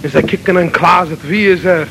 Is hij kicking in closet? Wie is er?